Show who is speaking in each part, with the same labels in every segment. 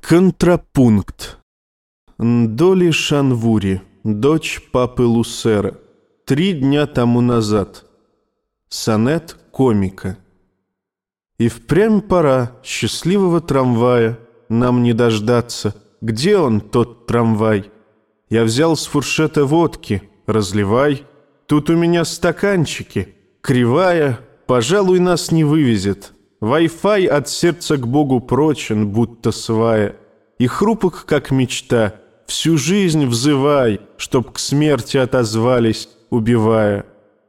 Speaker 1: Контрапункт. Доли Шанвури, дочь папы Лусера. Три дня тому назад. Сонет комика. И впрямь пора счастливого трамвая нам не дождаться. Где он, тот трамвай? Я взял с фуршета водки, разливай. Тут у меня стаканчики. Кривая, пожалуй, нас не вывезет. Wi-Fi от сердца к Богу прочен, будто свая, И хрупок, как мечта, всю жизнь взывай, Чтоб к смерти отозвались, убивая.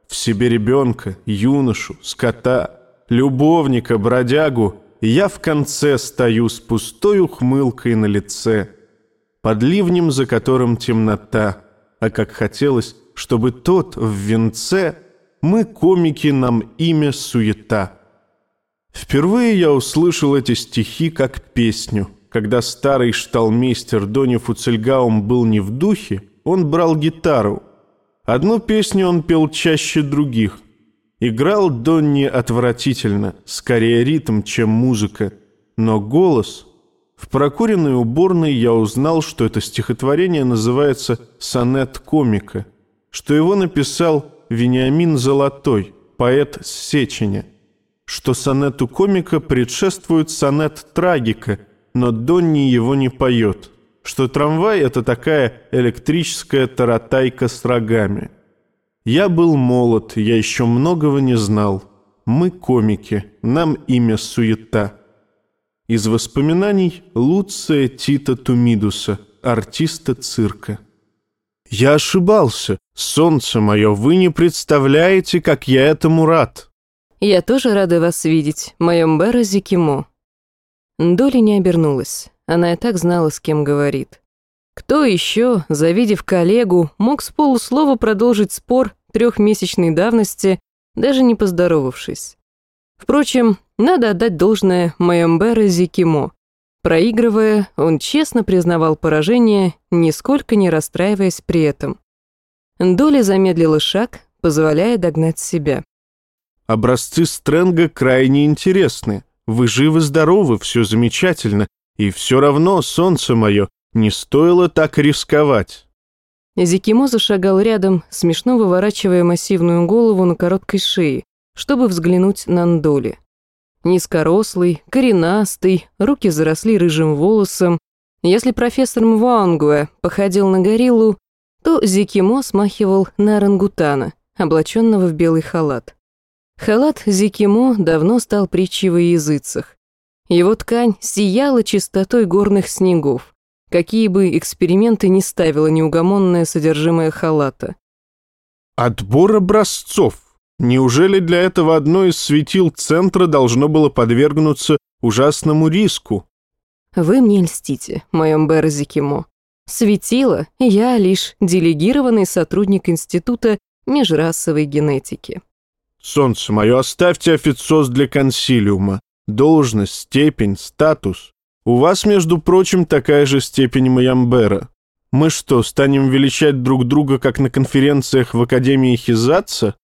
Speaker 1: В себе ребенка, юношу, скота, Любовника, бродягу, Я в конце стою с пустой ухмылкой на лице, Под ливнем, за которым темнота, А как хотелось, чтобы тот в венце Мы, комики, нам имя суета. Впервые я услышал эти стихи как песню. Когда старый шталмейстер Дони Фуцельгаум был не в духе, он брал гитару. Одну песню он пел чаще других. Играл Донни отвратительно, скорее ритм, чем музыка. Но голос... В прокуренной уборной я узнал, что это стихотворение называется «Сонет комика», что его написал Вениамин Золотой, поэт с Сеченя что сонету комика предшествует сонет трагика, но Донни его не поет, что трамвай — это такая электрическая таратайка с рогами. Я был молод, я еще многого не знал. Мы комики, нам имя суета. Из воспоминаний Луция Тита Тумидуса, артиста цирка. Я ошибался. Солнце мое, вы не представляете, как я этому рад.
Speaker 2: «Я тоже рада вас видеть, Майомбера Зикимо». Доли не обернулась. Она и так знала, с кем говорит. Кто еще, завидев коллегу, мог с полуслова продолжить спор трехмесячной давности, даже не поздоровавшись? Впрочем, надо отдать должное Майомбера Зикимо. Проигрывая, он честно признавал поражение, нисколько не расстраиваясь при этом. Доли замедлила шаг, позволяя догнать себя.
Speaker 1: Образцы Стрэнга крайне интересны. Вы живы-здоровы, все замечательно. И все равно, солнце мое, не стоило так рисковать».
Speaker 2: Зикимо зашагал рядом, смешно выворачивая массивную голову на короткой шее, чтобы взглянуть на Ндоли. Низкорослый, коренастый, руки заросли рыжим волосом. Если профессор Мвангуэ походил на гориллу, то Зикимо смахивал на орангутана, облаченного в белый халат. Халат Зикимо давно стал притчей во языцах. Его ткань сияла чистотой горных снегов, какие бы эксперименты ни ставило неугомонное содержимое халата.
Speaker 1: «Отбор образцов! Неужели для этого одно из светил центра должно было подвергнуться ужасному риску?»
Speaker 2: «Вы мне льстите, моем Бэр Зикимо. Светило я лишь делегированный сотрудник Института межрасовой генетики».
Speaker 1: Солнце мое, оставьте официоз для консилиума. Должность, степень, статус. У вас, между прочим, такая же степень Маямбера. Мы что, станем величать друг друга, как на конференциях в Академии Хизатса?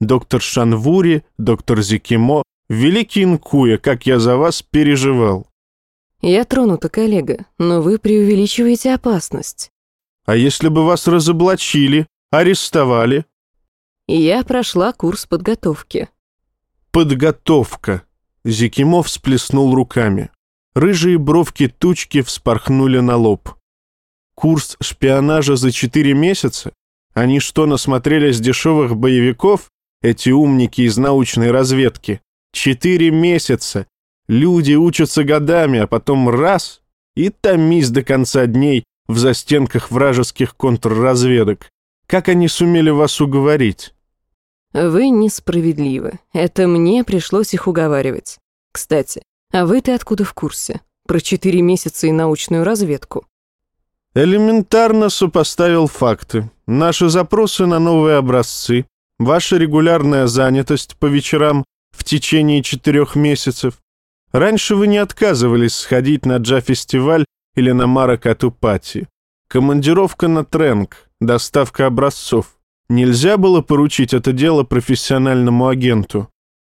Speaker 1: Доктор Шанвури, доктор Зикимо, великий Инкуя, как я за вас переживал.
Speaker 2: Я тронута, коллега, но вы преувеличиваете опасность.
Speaker 1: А если бы вас разоблачили, арестовали,
Speaker 2: я прошла курс подготовки.
Speaker 1: Подготовка. Зикимов всплеснул руками. Рыжие бровки тучки вспорхнули на лоб. Курс шпионажа за четыре месяца? Они что, насмотрелись дешевых боевиков? Эти умники из научной разведки. Четыре месяца. Люди учатся годами, а потом раз — и томись до конца дней в застенках вражеских контрразведок. Как они сумели вас уговорить?
Speaker 2: Вы несправедливы. Это мне пришлось их уговаривать. Кстати, а вы-то откуда в курсе? Про четыре месяца и научную разведку.
Speaker 1: Элементарно сопоставил факты. Наши запросы на новые образцы, ваша регулярная занятость по вечерам в течение четырех месяцев. Раньше вы не отказывались сходить на джа-фестиваль или на Маракатупати. Командировка на Тренк, доставка образцов. Нельзя было поручить это дело профессиональному агенту.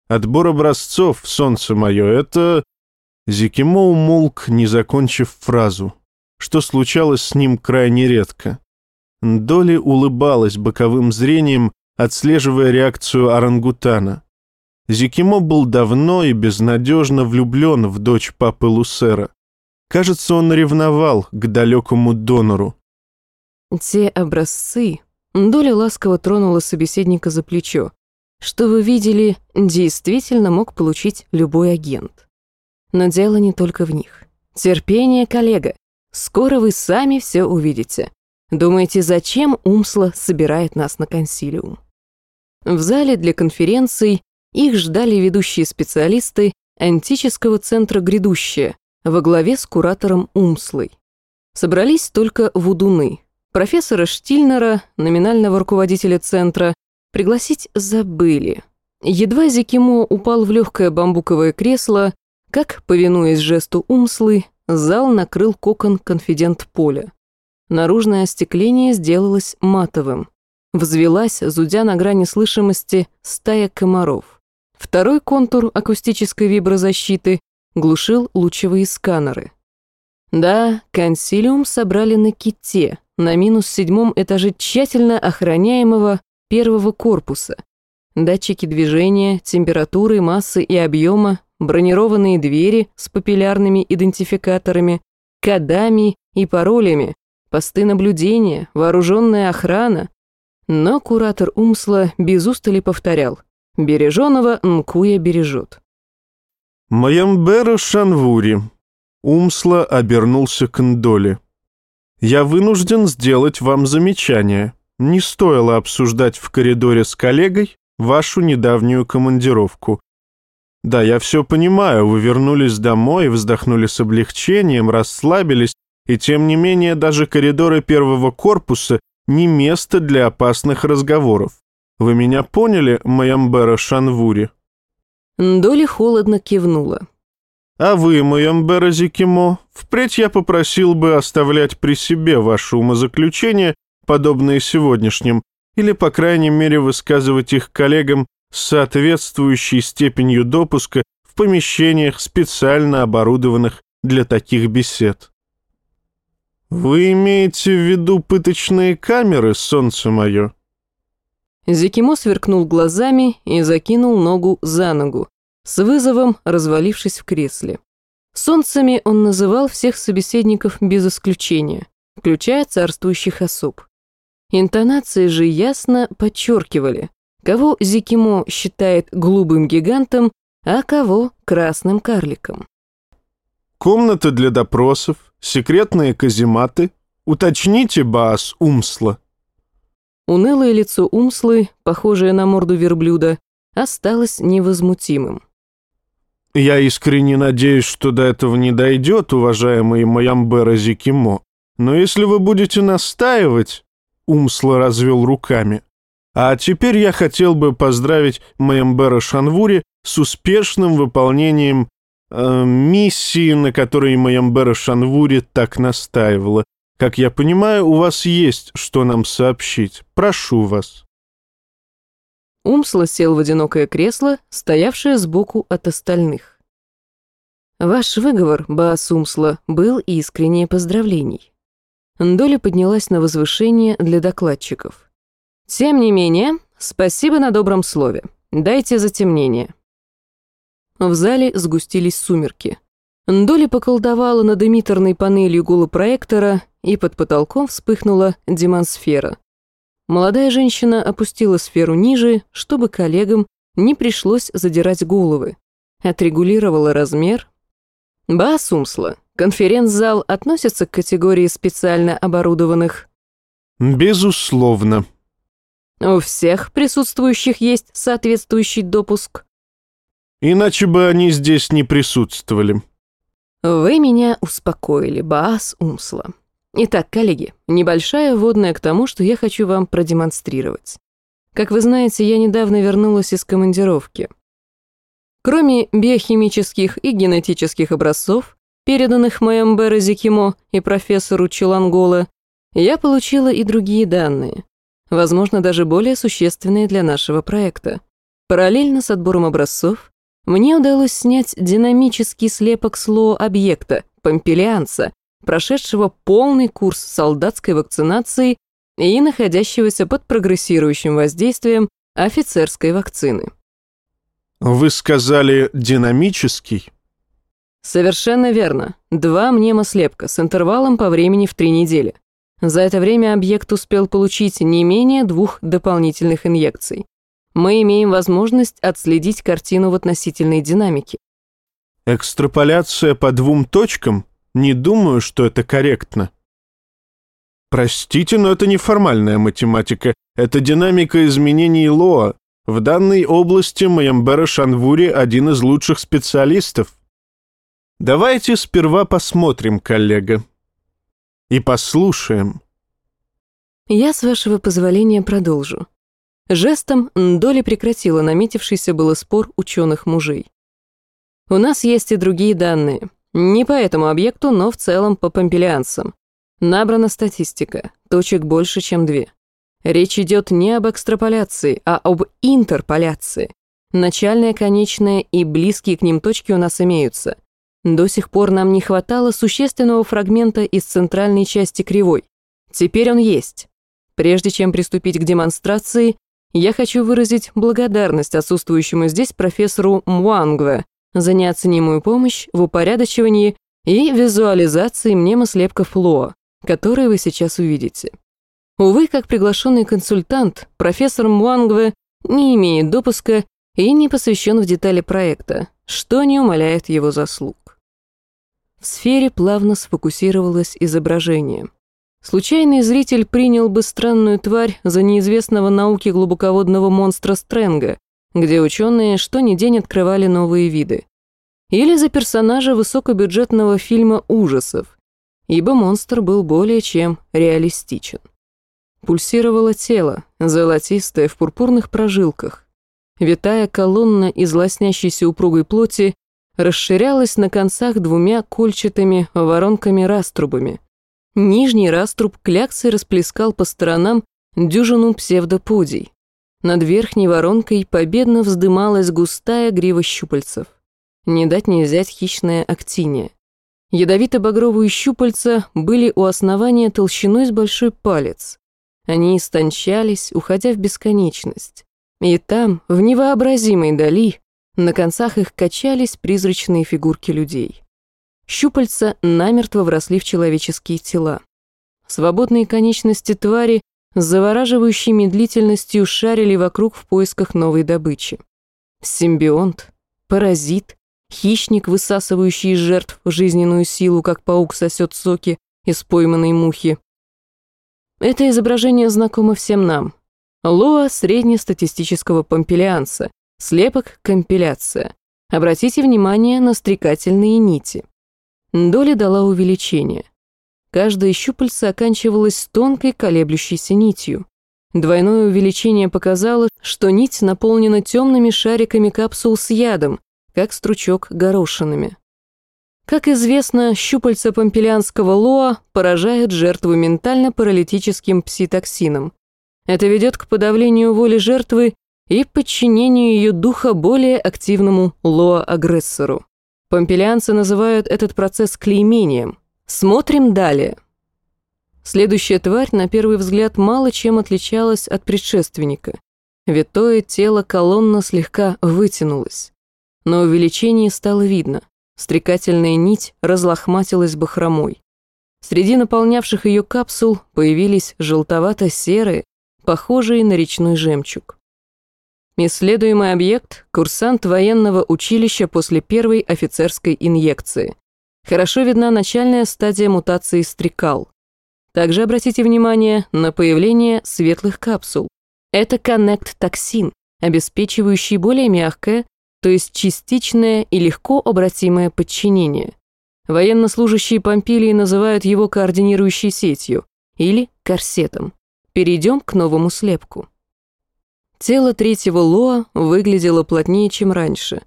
Speaker 1: Отбор образцов, солнце мое, это...» Зикимо умолк, не закончив фразу, что случалось с ним крайне редко. Доли улыбалась боковым зрением, отслеживая реакцию орангутана. Зикимо был давно и безнадежно влюблен в дочь папы Лусера. Кажется, он ревновал к далекому донору.
Speaker 2: «Те образцы...» Доля ласково тронула собеседника за плечо. «Что вы видели, действительно мог получить любой агент. Но дело не только в них. Терпение, коллега. Скоро вы сами все увидите. Думаете, зачем Умсла собирает нас на консилиум?» В зале для конференций их ждали ведущие специалисты антического центра «Грядущее» во главе с куратором Умслой. Собрались только вудуны. Профессора Штильнера, номинального руководителя центра, пригласить забыли. Едва Зикимо упал в легкое бамбуковое кресло, как, повинуясь жесту Умслы, зал накрыл кокон конфидент поля. Наружное остекление сделалось матовым. Взвелась, зудя на грани слышимости, стая комаров. Второй контур акустической виброзащиты глушил лучевые сканеры. Да, консилиум собрали на ките, на минус седьмом этаже тщательно охраняемого первого корпуса. Датчики движения, температуры, массы и объема, бронированные двери с папиллярными идентификаторами, кодами и паролями, посты наблюдения, вооруженная охрана. Но куратор Умсла без устали повторял «Береженого Нкуя бережет».
Speaker 1: «Маямбера Шанвури», Умсла обернулся к Ндоле. «Я вынужден сделать вам замечание. Не стоило обсуждать в коридоре с коллегой вашу недавнюю командировку. Да, я все понимаю, вы вернулись домой, вздохнули с облегчением, расслабились, и тем не менее даже коридоры первого корпуса не место для опасных разговоров. Вы меня поняли, Маямбера Шанвури?»
Speaker 2: Доли холодно кивнула.
Speaker 1: «А вы, Маямбера Зикимо, впредь я попросил бы оставлять при себе ваши умозаключения, подобные сегодняшним, или, по крайней мере, высказывать их коллегам с соответствующей степенью допуска в помещениях, специально оборудованных для таких бесед. «Вы имеете в виду пыточные камеры, солнце мое?»
Speaker 2: Зикимо сверкнул глазами и закинул ногу за ногу, с вызовом развалившись в кресле. Солнцами он называл всех собеседников без исключения, включая царствующих особ. Интонации же ясно подчеркивали, кого Зикимо считает голубым гигантом, а кого красным карликом.
Speaker 1: Комната для допросов, секретные казематы. Уточните, Баас Умсла».
Speaker 2: Унылое лицо Умслы, похожее на морду верблюда, осталось невозмутимым.
Speaker 1: «Я искренне надеюсь, что до этого не дойдет, уважаемый Маямбера Зикимо. Но если вы будете настаивать...» Умсла развел руками. «А теперь я хотел бы поздравить Маямбера Шанвури с успешным выполнением э, миссии, на которой Маямбера Шанвури так настаивала. Как я понимаю, у вас есть что нам сообщить. Прошу вас».
Speaker 2: Умсла сел в одинокое кресло, стоявшее сбоку от остальных. «Ваш выговор, Баас Умсла, был искреннее поздравлений». Доля поднялась на возвышение для докладчиков. «Тем не менее, спасибо на добром слове. Дайте затемнение». В зале сгустились сумерки. Доли поколдовала над эмиттерной панелью голопроектора, и под потолком вспыхнула демонсфера. Молодая женщина опустила сферу ниже, чтобы коллегам не пришлось задирать головы. Отрегулировала размер. Басумсла, конференц-зал относится к категории специально оборудованных?
Speaker 1: Безусловно.
Speaker 2: У всех присутствующих есть соответствующий допуск?
Speaker 1: Иначе бы они здесь не присутствовали.
Speaker 2: Вы меня успокоили, Баас Умсла. Итак, коллеги, небольшая вводная к тому, что я хочу вам продемонстрировать. Как вы знаете, я недавно вернулась из командировки. Кроме биохимических и генетических образцов, переданных Маямбере Зикимо и профессору Чилангола, я получила и другие данные, возможно, даже более существенные для нашего проекта. Параллельно с отбором образцов мне удалось снять динамический слепок слоа объекта, помпелианца, прошедшего полный курс солдатской вакцинации и находящегося под прогрессирующим воздействием офицерской вакцины.
Speaker 1: Вы сказали «динамический»?
Speaker 2: Совершенно верно. Два мнемослепка с интервалом по времени в три недели. За это время объект успел получить не менее двух дополнительных инъекций. Мы имеем возможность отследить картину в относительной динамике.
Speaker 1: Экстраполяция по двум точкам? Не думаю, что это корректно. Простите, но это не формальная математика. Это динамика изменений Лоа. В данной области Маямбера Шанвури один из лучших специалистов. Давайте сперва посмотрим, коллега. И послушаем.
Speaker 2: Я, с вашего позволения, продолжу. Жестом Доли прекратила наметившийся было спор ученых мужей. У нас есть и другие данные. Не по этому объекту, но в целом по помпелианцам. Набрана статистика, точек больше, чем две. Речь идет не об экстраполяции, а об интерполяции. Начальная, конечная и близкие к ним точки у нас имеются. До сих пор нам не хватало существенного фрагмента из центральной части кривой. Теперь он есть. Прежде чем приступить к демонстрации, я хочу выразить благодарность отсутствующему здесь профессору Муангве за неоценимую помощь в упорядочивании и визуализации мнемослепков Лоа, которые вы сейчас увидите. Увы, как приглашенный консультант, профессор Муангве не имеет допуска и не посвящен в детали проекта, что не умаляет его заслуг. В сфере плавно сфокусировалось изображение. Случайный зритель принял бы странную тварь за неизвестного науке глубоководного монстра Стрэнга, где ученые что ни день открывали новые виды. Или за персонажа высокобюджетного фильма ужасов, ибо монстр был более чем реалистичен. Пульсировало тело, золотистое в пурпурных прожилках. Витая колонна из лоснящейся упругой плоти расширялась на концах двумя кольчатыми воронками-раструбами. Нижний раструб кляксой расплескал по сторонам дюжину псевдоподий. Над верхней воронкой победно вздымалась густая грива щупальцев. Не дать не взять хищная актиния. Ядовито-багровые щупальца были у основания толщиной с большой палец. Они истончались, уходя в бесконечность. И там, в невообразимой дали, на концах их качались призрачные фигурки людей. Щупальца намертво вросли в человеческие тела. Свободные конечности твари с завораживающей медлительностью шарили вокруг в поисках новой добычи. Симбионт, паразит, хищник, высасывающий из жертв жизненную силу, как паук сосет соки из пойманной мухи. Это изображение знакомо всем нам. Лоа среднестатистического помпелианца, Слепок – компиляция. Обратите внимание на стрекательные нити. Доля дала увеличение. Каждое щупальце оканчивалось тонкой колеблющейся нитью. Двойное увеличение показало, что нить наполнена темными шариками капсул с ядом, как стручок горошинами. Как известно, щупальца помпелианского лоа поражают жертву ментально-паралитическим пситоксином. Это ведет к подавлению воли жертвы и подчинению ее духа более активному лоа-агрессору. Помпелианцы называют этот процесс клеймением. Смотрим далее. Следующая тварь, на первый взгляд, мало чем отличалась от предшественника. Витое тело колонна слегка вытянулось. На увеличении стало видно. Стрекательная нить разлохматилась бахромой. Среди наполнявших ее капсул появились желтовато-серые, похожие на речной жемчуг. Исследуемый объект – курсант военного училища после первой офицерской инъекции. Хорошо видна начальная стадия мутации стрекал. Также обратите внимание на появление светлых капсул. Это коннект-токсин, обеспечивающий более мягкое, то есть частичное и легко обратимое подчинение. Военнослужащие Помпилии называют его координирующей сетью или корсетом. Перейдем к новому слепку. Тело третьего Лоа выглядело плотнее, чем раньше.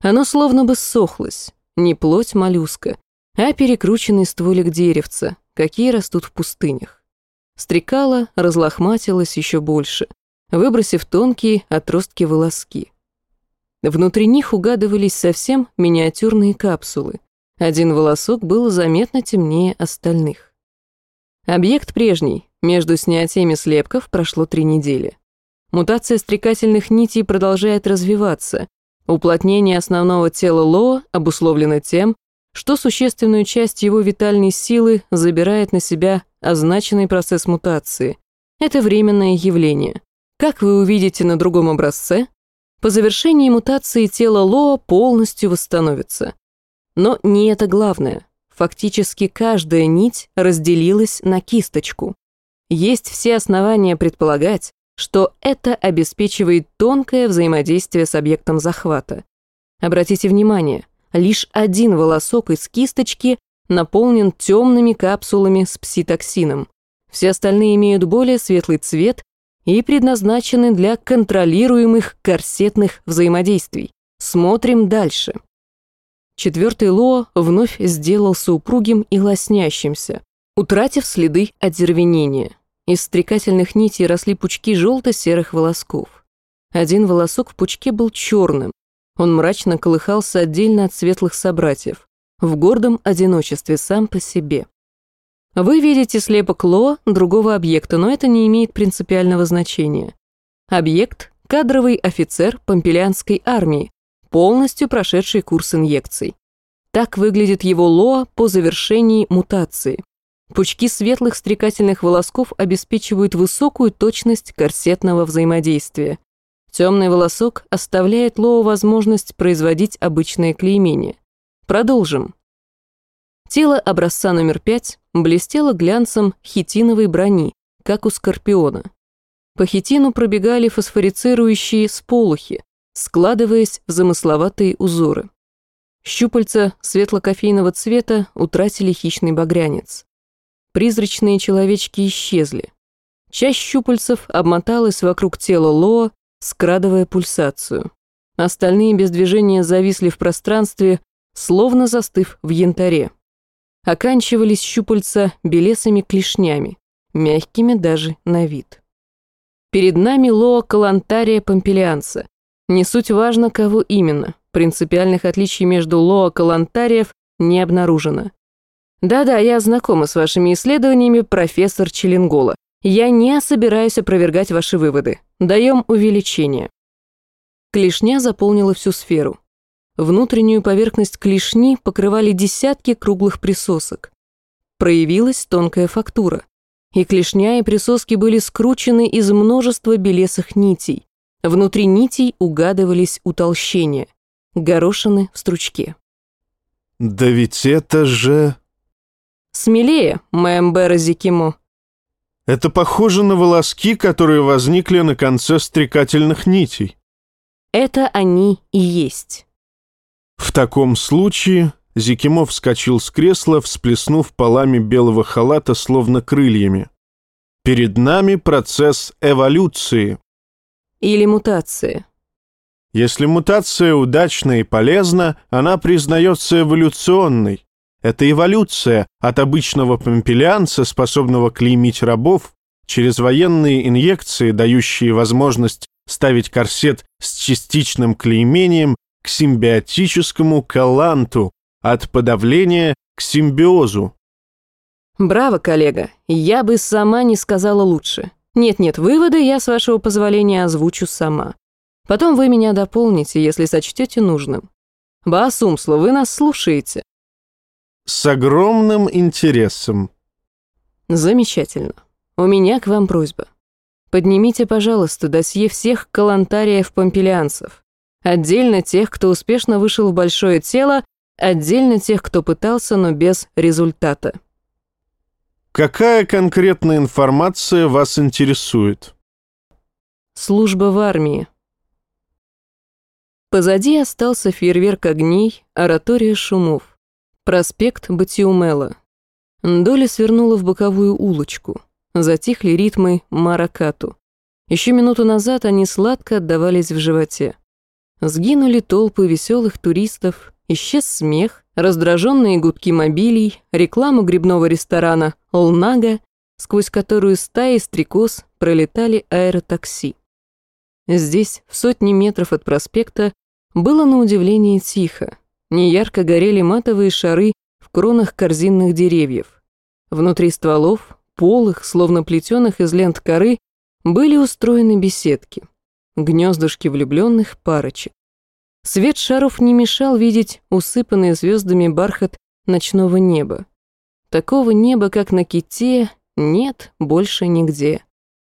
Speaker 2: Оно словно бы ссохлось, не плоть моллюска, а перекрученный стволик деревца, какие растут в пустынях. Стрекала разлохматилась еще больше, выбросив тонкие отростки волоски, Внутри них угадывались совсем миниатюрные капсулы. Один волосок был заметно темнее остальных. Объект прежний. Между снятиями слепков прошло три недели. Мутация стрекательных нитей продолжает развиваться. Уплотнение основного тела Лоа обусловлено тем, что существенную часть его витальной силы забирает на себя означенный процесс мутации. Это временное явление. Как вы увидите на другом образце, по завершении мутации тело Лоа полностью восстановится. Но не это главное. Фактически каждая нить разделилась на кисточку. Есть все основания предполагать, что это обеспечивает тонкое взаимодействие с объектом захвата. Обратите внимание, лишь один волосок из кисточки наполнен темными капсулами с пситоксином. Все остальные имеют более светлый цвет и предназначены для контролируемых корсетных взаимодействий. Смотрим дальше. Четвертый Лоа вновь сделался упругим и лоснящимся, утратив следы одервенения. Из стрекательных нитей росли пучки желто-серых волосков. Один волосок в пучке был черным. Он мрачно колыхался отдельно от светлых собратьев, в гордом одиночестве сам по себе. Вы видите слепок Ло другого объекта, но это не имеет принципиального значения. Объект – кадровый офицер помпелианской армии, полностью прошедший курс инъекций. Так выглядит его Лоа по завершении мутации. Пучки светлых стрекательных волосков обеспечивают высокую точность корсетного взаимодействия. Темный волосок оставляет Лоу возможность производить обычное клеймение. Продолжим. Тело образца номер пять блестело глянцем хитиновой брони, как у скорпиона. По хитину пробегали фосфорицирующие сполохи, складываясь в замысловатые узоры. Щупальца светло-кофейного цвета утратили хищный багрянец. Призрачные человечки исчезли. Часть щупальцев обмоталась вокруг тела Лоа, скрадывая пульсацию. Остальные без движения зависли в пространстве, словно застыв в янтаре оканчивались щупальца белесыми клешнями, мягкими даже на вид. Перед нами Лоа Калантария Помпелианца. Не суть важно, кого именно. Принципиальных отличий между Лоа Калантариев не обнаружено. Да-да, я знакома с вашими исследованиями, профессор Челенгола. Я не собираюсь опровергать ваши выводы. Даем увеличение. Клешня заполнила всю сферу. Внутреннюю поверхность клешни покрывали десятки круглых присосок. Проявилась тонкая фактура. И клешня, и присоски были скручены из множества белесых нитей. Внутри нитей угадывались утолщения. Горошины в стручке.
Speaker 1: «Да ведь это же...»
Speaker 2: «Смелее, Мэмбера Зикимо».
Speaker 1: «Это похоже на волоски, которые возникли на конце стрекательных нитей».
Speaker 2: «Это они и есть».
Speaker 1: В таком случае Зикимов вскочил с кресла, всплеснув полами белого халата, словно крыльями. Перед нами процесс эволюции.
Speaker 2: Или мутации.
Speaker 1: Если мутация удачна и полезна, она признается эволюционной. Это эволюция от обычного помпелианца, способного клеймить рабов, через военные инъекции, дающие возможность ставить корсет с частичным клеймением к симбиотическому каланту, от подавления к симбиозу.
Speaker 2: Браво, коллега. Я бы сама не сказала лучше. Нет-нет, выводы я, с вашего позволения, озвучу сама. Потом вы меня дополните, если сочтете нужным. Басумсло, вы нас слушаете.
Speaker 1: С огромным интересом.
Speaker 2: Замечательно. У меня к вам просьба. Поднимите, пожалуйста, досье всех калантариев-помпелианцев. Отдельно тех, кто успешно вышел в большое тело, отдельно тех, кто пытался, но без результата.
Speaker 1: Какая конкретная информация вас интересует?
Speaker 2: Служба в армии. Позади остался фейерверк огней, оратория шумов. Проспект Батиумела. Доля свернула в боковую улочку. Затихли ритмы маракату. Еще минуту назад они сладко отдавались в животе. Сгинули толпы веселых туристов, исчез смех, раздраженные гудки мобилей, реклама грибного ресторана «Лнага», сквозь которую стаи стрекоз пролетали аэротакси. Здесь, в сотни метров от проспекта, Было на удивление тихо. Неярко горели матовые шары в кронах корзинных деревьев. Внутри стволов, полых, словно плетеных из лент коры, были устроены беседки. Гнездышки влюбленных парочек. Свет шаров не мешал видеть усыпанный звездами бархат ночного неба. Такого неба, как на ките, нет больше нигде.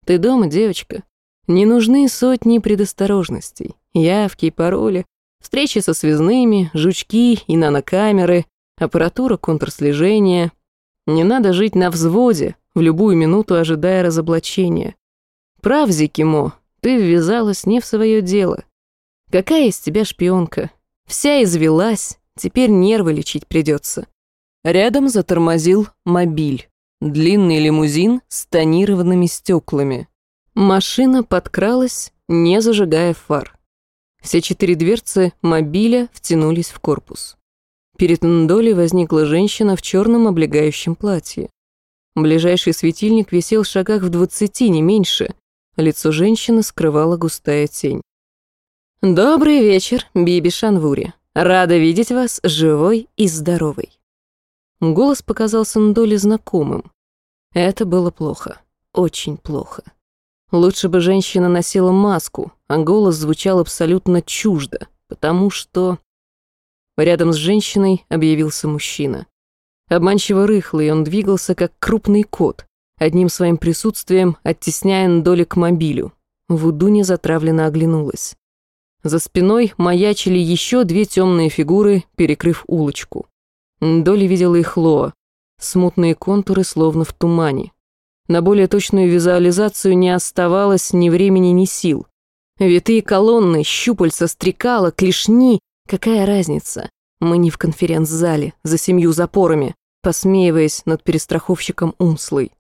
Speaker 2: Ты дома, девочка? Не нужны сотни предосторожностей, явки, пароли, встречи со связными, жучки и нанокамеры, аппаратура контрслежения. Не надо жить на взводе, в любую минуту ожидая разоблачения. Прав, Зикимо, ты ввязалась не в свое дело. Какая из тебя шпионка? Вся извелась, теперь нервы лечить придется. Рядом затормозил мобиль. Длинный лимузин с тонированными стеклами. Машина подкралась, не зажигая фар. Все четыре дверцы мобиля втянулись в корпус. Перед Ндоли возникла женщина в черном облегающем платье. Ближайший светильник висел в шагах в двадцати, не меньше. Лицо женщины скрывала густая тень. «Добрый вечер, Биби Шанвури. Рада видеть вас живой и здоровой». Голос показался Ндоли знакомым. Это было плохо. Очень плохо. Лучше бы женщина носила маску, а голос звучал абсолютно чуждо, потому что... Рядом с женщиной объявился мужчина. Обманчиво рыхлый, он двигался как крупный кот, одним своим присутствием оттесняя Ндоли к мобилю. Вудуни затравленно оглянулась. За спиной маячили еще две темные фигуры, перекрыв улочку. Доли видела их Лоа. Смутные контуры, словно в тумане. На более точную визуализацию не оставалось ни времени, ни сил. Витые колонны, щупальца, стрекала, клешни. Какая разница? Мы не в конференц-зале, за семью запорами, посмеиваясь над перестраховщиком Умслой.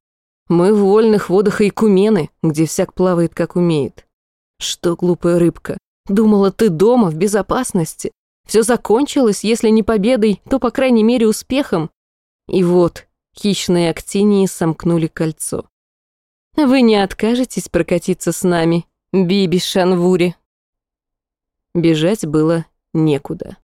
Speaker 2: Мы в вольных водах Айкумены, где всяк плавает, как умеет. Что, глупая рыбка, думала, ты дома, в безопасности? Все закончилось, если не победой, то, по крайней мере, успехом. И вот, Хищные актинии сомкнули кольцо. «Вы не откажетесь прокатиться с нами, Биби Шанвури?» Бежать было некуда.